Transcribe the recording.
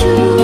you